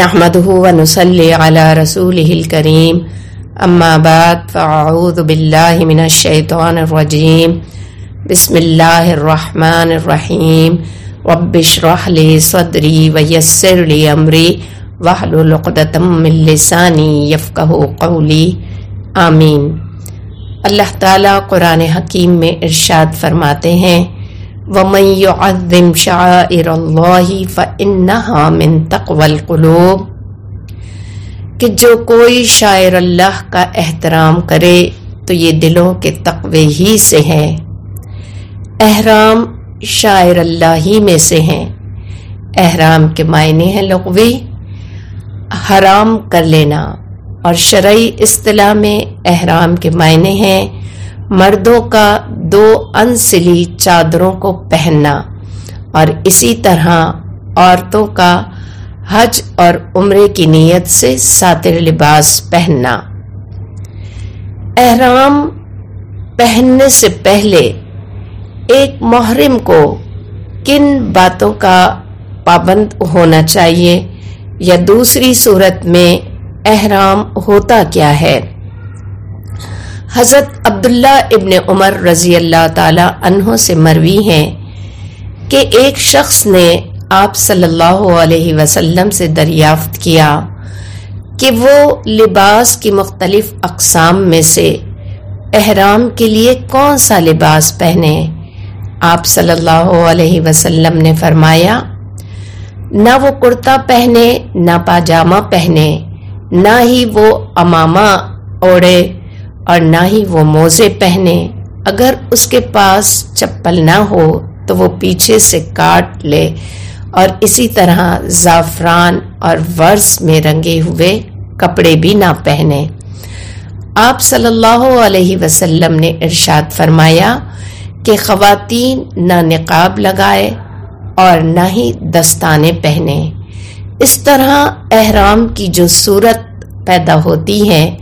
نحمده ونصلي على رسوله الكريم. أما بعد، فأعوذ بالله من الشيطان الرجيم. بسم الله الرحمن الرحيم. رب اشرح لي صدري ويسر لي أمري. واحلل عقدة من لساني يفقهوا قولي. آمین اللہ تعالیٰ قرآن حکیم میں ارشاد فرماتے ہیں وَمَن يُعَظِّمْ شَعَائِرَ اللَّهِ فَإِنَّهَا مِن تَقْوَى الْقُلُوبِ کہ جو کوئی شاعر اللہ کا احترام کرے تو یہ دلوں کے تقوی ہی سے ہیں۔ احرام شاعر اللہ ہی میں سے ہیں۔ احرام کے معنی ہیں لغوی، حرام کر لینا۔ اور شرعی اصطلاح میں احرام کے معنی ہیں مردوں کا دو انسلی چادروں کو پہننا اور اسی طرح عورتوں کا حج اور عمرے کی نیت سے ساتر لباس پہننا۔ احرام پہننے سے پہلے ایک محرم کو کن باتوں کا پابند ہونا چاہیے یا دوسری صورت میں احرام ہوتا کیا ہے؟ حضرت عبداللہ ابن عمر رضی اللہ تعالی عنہ سے مروی ہیں کہ ایک شخص نے آپ صلی اللہ علیہ وسلم سے دریافت کیا کہ وہ لباس کی مختلف اقسام میں سے احرام کے لیے کون سا لباس پہنے؟ آپ صلی اللہ علیہ وسلم نے فرمایا، نہ وہ کرتا پہنے، نہ پاجامہ پہنے، نہ ہی وہ امامہ اوڑے اور نہ ہی وہ موزے پہنے۔ اگر اس کے پاس چپل نہ ہو تو وہ پیچھے سے کاٹ لے۔ اور اسی طرح زعفران اور ورس میں رنگے ہوئے کپڑے بھی نہ پہنے۔ آپ صلی اللہ علیہ وسلم نے ارشاد فرمایا کہ خواتین نہ نقاب لگائے اور نہ ہی دستانے پہنے۔ اس طرح احرام کی جو صورت پیدا ہوتی ہے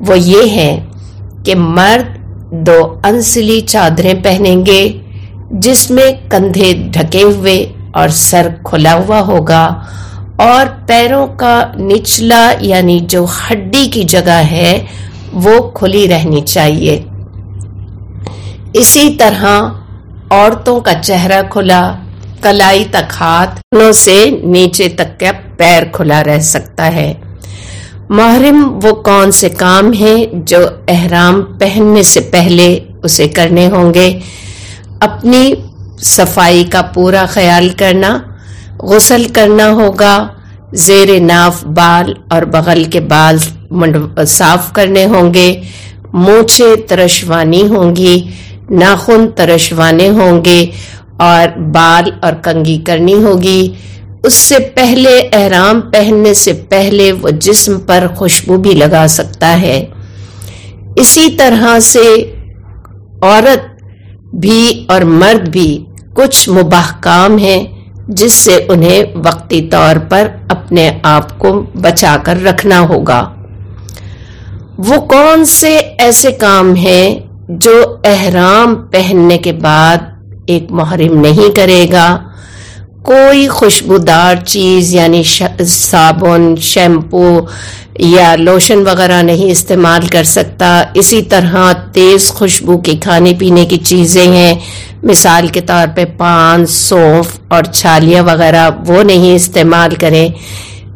وہ یہ ہے کہ مرد دو انسلی چادریں پہنیں گے، جس میں کندھے ڈھکے ہوئے اور سر کھلا ہوا ہوگا، اور پیروں کا نچلا یعنی جو ہڈی کی جگہ ہے، وہ کھلی رہنی چاہیے۔ اسی طرح عورتوں کا چہرہ کھلا، کلائی تک ہاتھ سے نیچے تک کا پیر کھلا رہ سکتا ہے۔ محرم وہ کون سے کام ہیں جو احرام پہننے سے پہلے اسے کرنے ہوں گے؟ اپنی صفائی کا پورا خیال کرنا، غسل کرنا ہوگا، زیر ناف بال اور بغل کے بال صاف کرنے ہوں گے، مونچھے ترشوانی ہوں گی، ناخن ترشوانے ہوں گے اور بال اور کنگھی کرنی ہوگی۔ اس سے پہلے احرام پہننے سے پہلے وہ جسم پر خوشبو بھی لگا سکتا ہے۔ اسی طرح سے عورت بھی اور مرد بھی کچھ مباح کام ہیں جس سے انہیں وقتی طور پر اپنے آپ کو بچا کر رکھنا ہوگا۔ وہ کون سے ایسے کام ہیں جو احرام پہننے کے بعد ایک محرم نہیں کرے گا؟ کوئی خوشبودار چیز یعنی صابن، شیمپو یا لوشن وغیرہ نہیں استعمال کر سکتا۔ اسی طرح تیز خوشبو کے کھانے پینے کی چیزیں ہیں۔ مثال کے طور پہ پان سونف اور چھالیاں وغیرہ وہ نہیں استعمال کریں۔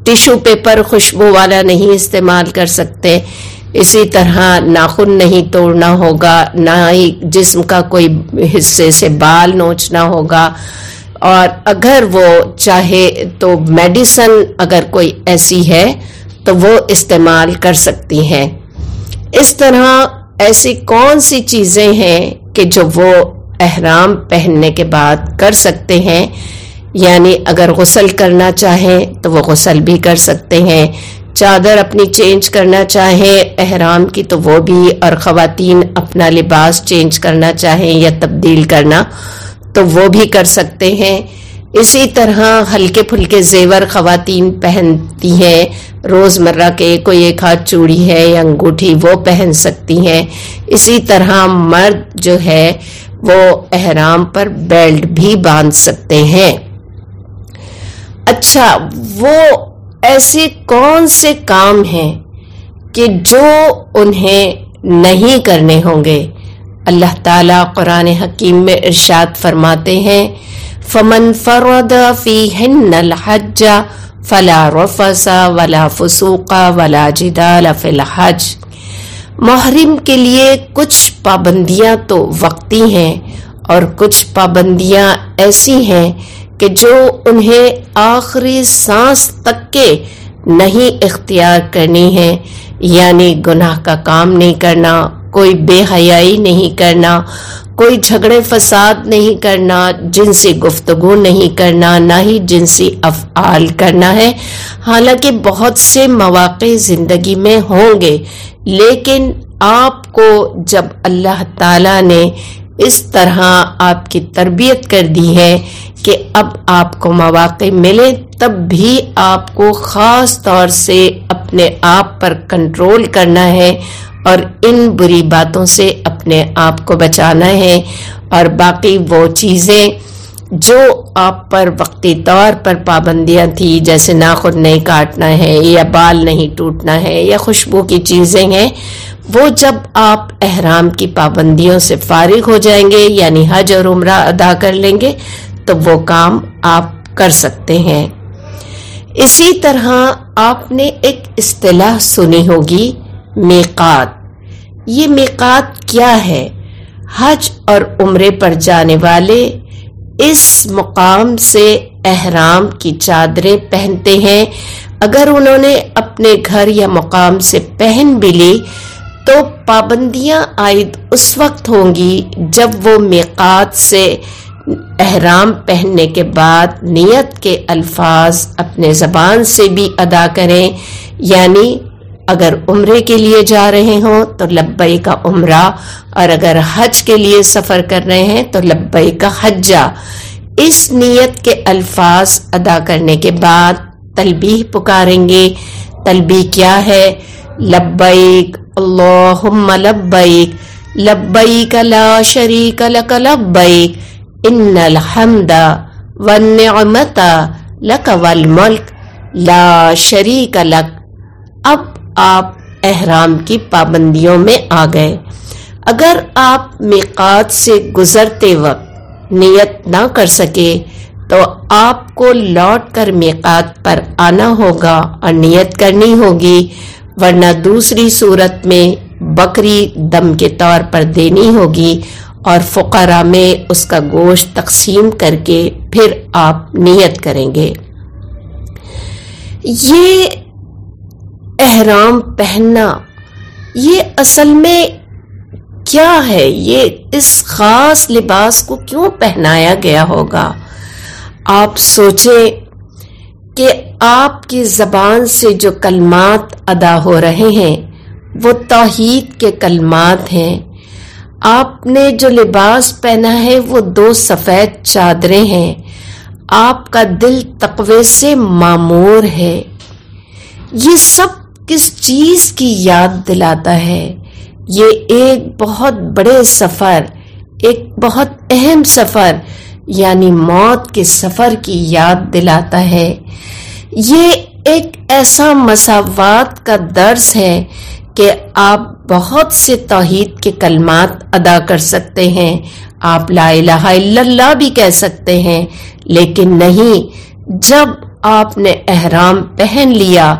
ٹیشو پیپر خوشبو والا نہیں استعمال کر سکتے۔ اسی طرح ناخن نہیں توڑنا ہوگا، نہ ہی جسم کا کوئی حصے سے بال نوچنا ہوگا۔ اور اگر وہ چاہے تو میڈیسن اگر کوئی ایسی ہے تو وہ استعمال کر سکتی ہیں۔ اس طرح ایسی کون سی چیزیں ہیں کہ جو وہ احرام پہننے کے بعد کر سکتے ہیں؟ یعنی اگر غسل کرنا چاہیں تو وہ غسل بھی کر سکتے ہیں۔ چادر اپنی چینج کرنا چاہیں احرام کی تو وہ بھی اور خواتین اپنا لباس چینج کرنا چاہیں یا تبدیل کرنا۔ تو وہ بھی کر سکتے ہیں۔ اسی طرح ہلکے پھلکے زیور خواتین پہنتی ہیں۔ روز مرہ کے کوئی ایک ہاتھ چوڑی ہے یا انگوٹھی وہ پہن سکتی ہیں۔ اسی طرح مرد جو ہے وہ احرام پر بیلٹ بھی باندھ سکتے ہیں۔ اچھا وہ ایسے کون سے کام ہیں کہ جو انہیں نہیں کرنے ہوں گے؟ اللہ تعالی قرآن حکیم میں ارشاد فرماتے ہیں، فمن فرد فی ہن الحج فلا رفس ولا فسوق ولا جدال فی الحج۔ محرم کے لیے کچھ پابندیاں تو وقتی ہیں اور کچھ پابندیاں ایسی ہیں کہ جو انہیں آخری سانس تک کے نہیں اختیار کرنی ہے یعنی گناہ کا کام نہیں کرنا کوئی بے حیائی نہیں کرنا، کوئی جھگڑے، فساد نہیں کرنا جنسی گفتگو نہیں کرنا، نہ ہی جنسی افعال کرنا ہے۔ حالانکہ بہت سے مواقع زندگی میں ہوں گے، لیکن آپ کو جب اللہ تعالی نے اس طرح آپ کی تربیت کر دی ہے کہ اب آپ کو مواقع ملے، تب بھی آپ کو خاص طور سے اپنے آپ پر کنٹرول کرنا ہے اور ان بری باتوں سے اپنے آپ کو بچانا ہے۔ اور باقی وہ چیزیں جو آپ پر وقتی طور پر پابندیاں تھی، جیسے ناخن نہیں کاٹنا ہے یا بال نہیں ٹوٹنا ہے یا خوشبو کی چیزیں ہیں، وہ جب آپ احرام کی پابندیوں سے فارغ ہو جائیں گے یعنی حج اور عمرہ ادا کر لیں گے، تو وہ کام آپ کر سکتے ہیں۔ اسی طرح آپ نے ایک اصطلاح سنی ہوگی، میقات۔ یہ میقات کیا ہے؟ حج اور عمرے پر جانے والے اس مقام سے احرام کی چادریں پہنتے ہیں۔ اگر انہوں نے اپنے گھر یا مقام سے پہن بھی لی، تو پابندیاں عائد اس وقت ہوں گی جب وہ میقات سے احرام پہننے کے بعد نیت کے الفاظ اپنے زبان سے بھی ادا کریں یعنی اگر عمرے کے لیے جا رہے ہوں تو لبئی کا عمرہ، اور اگر حج کے لیے سفر کر رہے ہیں تو لبئی کا حجہ۔ اس نیت کے الفاظ ادا کرنے کے بعد تلبیح پکاریں گے۔ تلبیح کیا ہے؟ لبیک، اللہم لبیک لبیک لا شریک لک لبیک، ان الحمد والنعمت لک والملک لا شریک لک۔ اب آپ احرام کی پابندیوں میں آ گئے۔ اگر آپ میقات سے گزرتے وقت نیت نہ کر سکے، تو آپ کو لوٹ کر میقات پر آنا ہوگا اور نیت کرنی ہوگی، ورنہ دوسری صورت میں بکری دم کے طور پر دینی ہوگی اور فقرا میں اس کا گوشت تقسیم کر کے پھر آپ نیت کریں گے۔ یہ احرام پہننا۔ یہ اصل میں کیا ہے؟ یہ اس خاص لباس کو کیوں پہنایا گیا ہوگا؟ آپ سوچیں کہ آپ کی زبان سے جو کلمات ادا ہو رہے ہیں، وہ توحید کے کلمات ہیں۔ آپ نے جو لباس پہنا ہے، وہ دو سفید چادریں ہیں۔ آپ کا دل تقوی سے معمور ہے۔ یہ سب کس چیز کی یاد دلاتا ہے؟ یہ ایک بہت بڑے سفر، ایک بہت اہم سفر یعنی موت کے سفر کی یاد دلاتا ہے۔ یہ ایک ایسا مساوات کا درس ہے کہ آپ بہت سے توحید کے کلمات ادا کر سکتے ہیں۔ آپ لا الہ الا اللہ بھی کہہ سکتے ہیں، لیکن نہیں۔ جب آپ نے احرام پہن لیا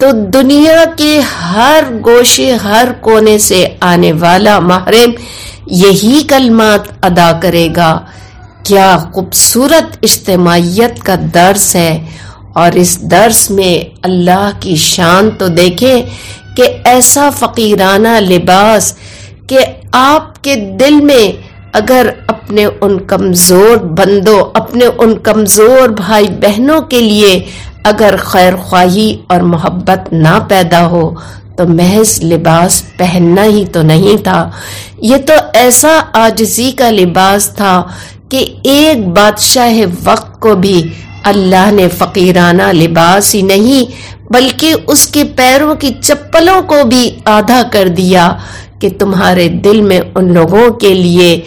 تو دنیا کے ہر گوشے، ہر کونے سے آنے والا محرم یہی کلمات ادا کرے گا۔ کیا خوبصورت اجتماعیت کا درس ہے۔ اور اس درس میں اللہ کی شان تو دیکھیں کہ ایسا فقیرانہ لباس کہ آپ کے دل میں اگر اپنے ان کمزور بندوں، اپنے ان کمزور بھائی بہنوں کے لیے اگر خیر خواہی اور محبت نہ پیدا ہو، تو محض لباس پہننا ہی تو نہیں تھا۔ یہ تو ایسا آجزی کا لباس تھا کہ ایک بادشاہ وقت کو بھی اللہ نے فقیرانہ لباس ہی نہیں، بلکہ اس کے پیروں کی چپلوں کو بھی آدھا کر دیا کہ تمہارے دل میں ان لوگوں کے لیے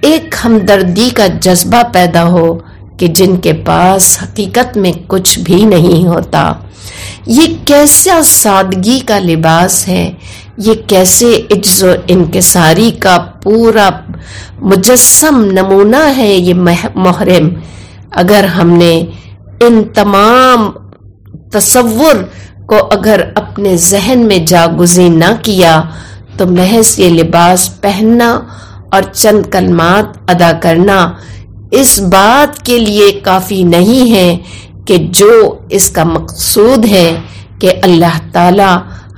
ایک ہمدردی کا جذبہ پیدا ہو کہ جن کے پاس حقیقت میں کچھ بھی نہیں ہوتا۔ یہ کیسا سادگی کا لباس ہے؟ یہ کیسے عجز و انکساری کا پورا مجسم نمونہ ہے یہ محرم؟ اگر ہم نے ان تمام تصور کو اگر اپنے ذہن میں جاگزی نہ کیا، تو محض یہ لباس پہننا اور چند کلمات ادا کرنا اس بات کے لیے کافی نہیں ہے کہ جو اس کا مقصود ہے کہ اللہ تعالی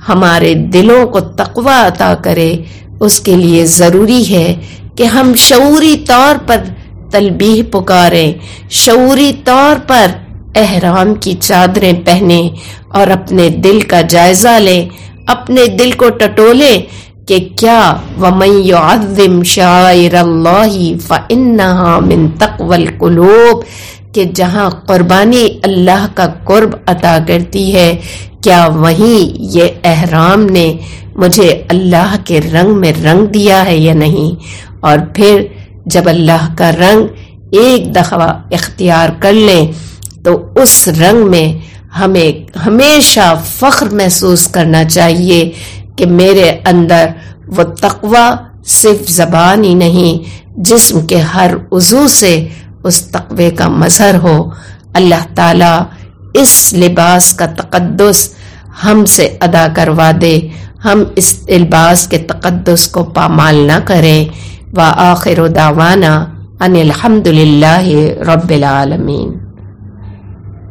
ہمارے دلوں کو تقوی عطا کرے، اس کے لیے ضروری ہے کہ ہم شعوری طور پر تلبیح پکاریں، شعوری طور پر احرام کی چادریں پہنے اور اپنے دل کا جائزہ لیں، اپنے دل کو ٹٹولے کہ کیا وَمَن يُعَذِّمْ شَائِرَ اللَّهِ فَإِنَّهَا مِن تَقْوَ الْقُلُوبِ کہ جہاں قربانی اللہ کا قرب عطا کرتی ہے، کیا وہیں یہ احرام نے مجھے اللہ کے رنگ میں رنگ دیا ہے یا نہیں؟ اور پھر جب اللہ کا رنگ ایک دفعہ اختیار کر لیں، تو اس رنگ میں ہمیں ہمیشہ فخر محسوس کرنا چاہیے کہ میرے اندر وہ تقوی صرف زبان ہی نہیں، جسم کے ہر عضو سے اس تقوی کا مظہر ہو۔ اللہ تعالی اس لباس کا تقدس ہم سے ادا کروا دے۔ ہم اس لباس کے تقدس کو پامال نہ کریں۔ و آخر دعوانا ان الحمد للہ رب العالمین۔